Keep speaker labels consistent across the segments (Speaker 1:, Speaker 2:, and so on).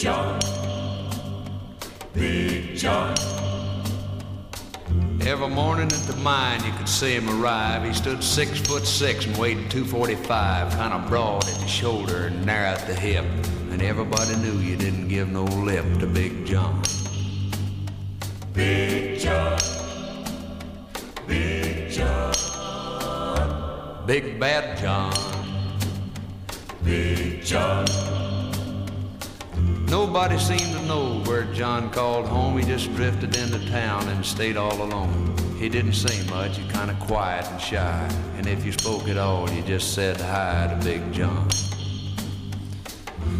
Speaker 1: John. Big John.
Speaker 2: Every morning at the mine you could see him arrive. He stood six foot six and weighed 245, kind of broad at the shoulder and narrow at the hip. And everybody knew you didn't give no lip to Big John.
Speaker 1: Big John. Big John.
Speaker 2: Big Bad John.
Speaker 1: Big John.
Speaker 2: Nobody seemed to know where John called home. He just drifted into town and stayed all alone. He didn't say much, he kind of quiet and shy. And if you spoke at all, you just said hi to Big John.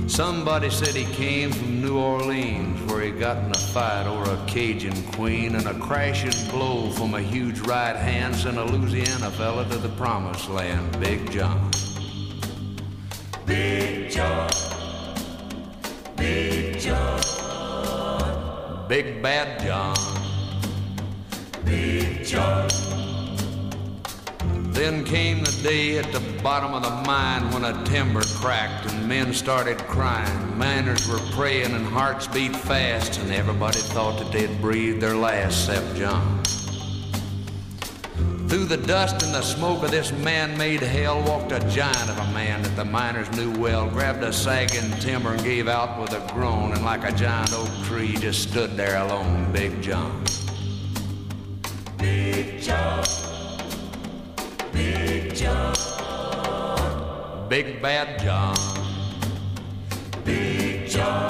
Speaker 2: Somebody said he came from New Orleans, where he got in a fight over a Cajun queen, and a crashing blow from a huge right hand sent a Louisiana fella to the promised land, Big John.
Speaker 1: Big
Speaker 2: Bad John.
Speaker 1: Big John.
Speaker 2: Then came the day at the bottom of the mine when a timber cracked and men started crying. Miners were praying and hearts beat fast, and everybody thought that they'd breathed their last except John. Through the dust and the smoke of this man-made hell walked a giant of a man that the miners knew well, grabbed a sagging timber and gave out with a groan, and like a giant oak tree just stood there alone, Big John.
Speaker 1: Big John. Big John.
Speaker 2: Big Bad John.
Speaker 1: Big John.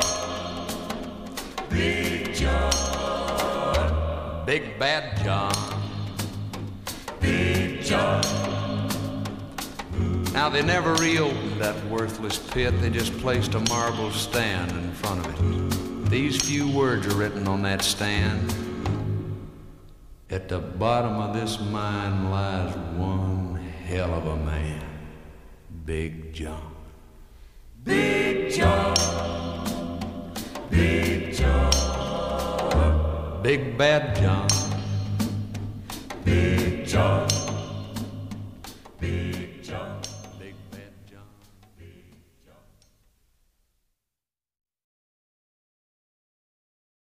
Speaker 1: Big John.
Speaker 2: Big Bad John.
Speaker 1: Big John.
Speaker 2: Now they never reopened that worthless pit, they just placed a marble stand in front of it. These few words are written on that stand. At the bottom of this mine lies one hell of a man, Big John.
Speaker 1: Big John. Big John.
Speaker 2: Big Bad
Speaker 1: John.